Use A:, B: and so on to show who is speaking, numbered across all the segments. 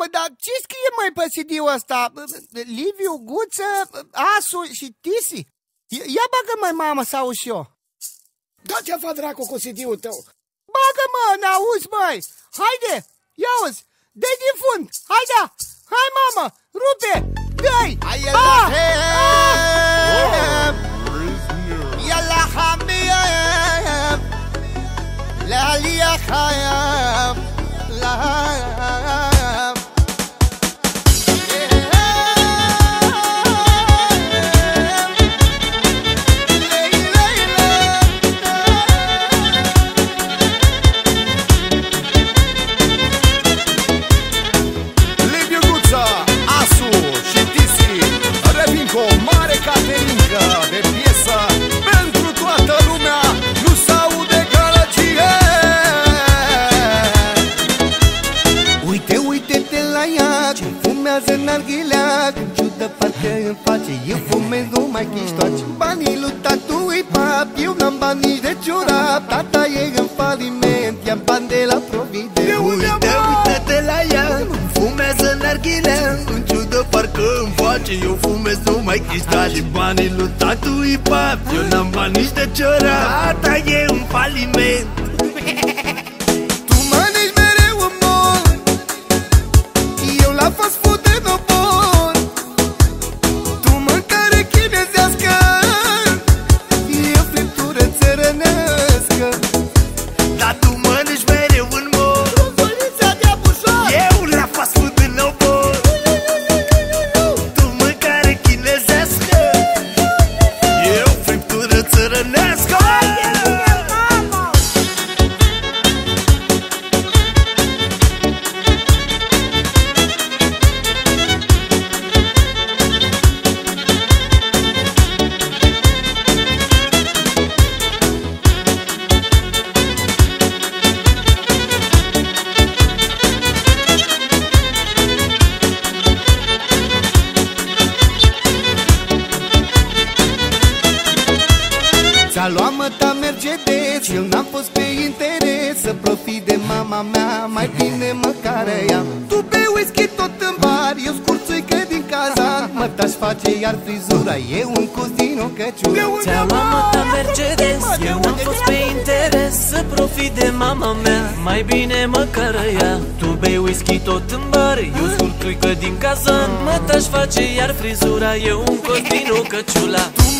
A: mamă, dar ce scrie mai pe CD-ul ăsta? Liviu, Guță, Asu și Tisi? Ia bagă mai mamă să auzi și eu.
B: Da ce fac dracu cu CD-ul tău?
A: Bagă mă, n-auzi măi! Haide, ia uzi, dă din fund, haide, hai mamă, rupe, dă-i!
C: Hai la ah! Yalla hamiyam La liya khayam La
D: fumează în arghilea Când ciudă parcă îmi face Eu fumez numai chiștoace Banii lui tatu îi pap Eu n-am bani nici de ciorap Tata e în faliment Ia-mi bani de la provident.
C: Uite, uite-te la ea Fumează în arghilea În ciudă parcă îmi face Eu fumez numai chiștoace Banii lui tatu îi pap Eu n-am bani nici de ciorap Tata e în faliment
D: Ți-a luat măta Mercedes Eu n-am fost pe interes Să profit de mama mea Mai bine măcar ea. Tu bei whisky tot în bar Eu scurțuică din casa Măta-și face iar frizura E un cos din o căciură
E: Ți-a luat? măta Mercedes Eu n-am fost pe interes Să profit de mama mea. Mai bine măcar ea. Tu bei whisky tot în bar Eu scurțuică din casa Măta-și face iar frizura E un cos din o căciula
D: Tu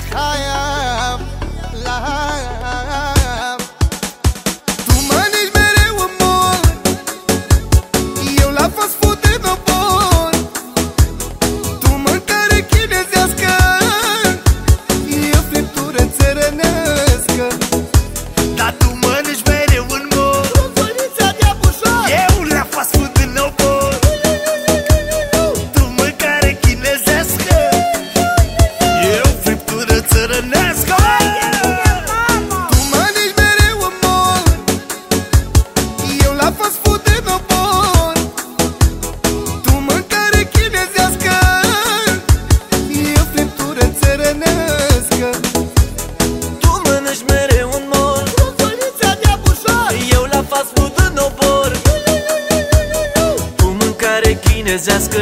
E: خايف لا. chinezească